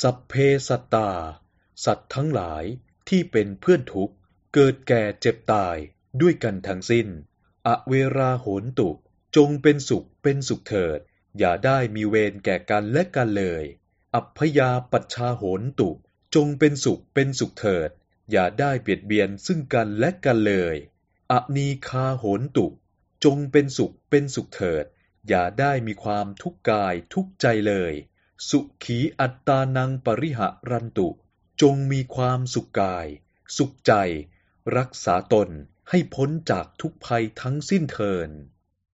สัพเพสัตตา สัตว์ทั้งหลายที่เป็นเพื่อนทุกข์เกิดแก่เจ็บตายด้วยกันทั้งสิ้น อเวราโหนตุ จงเป็นสุขเป็นสุขเถิด อย่าได้มีเวรแก่กันและกันเลย อัพยาปัชชาโหนตุ จงเป็นสุขเป็นสุขเถิด อย่าได้เบียดเบียนซึ่งกันและกันเลย อนีคาโหนตุ จงเป็นสุขเป็นสุขเถิด อย่าได้มีความทุกข์กายทุกข์ใจเลย สุขีอัตตานังปริหะรันตุ จงมีความสุขกาย สุขใจ รักษาตนให้พ้นจากทุกภัยทั้งสิ้นเทิน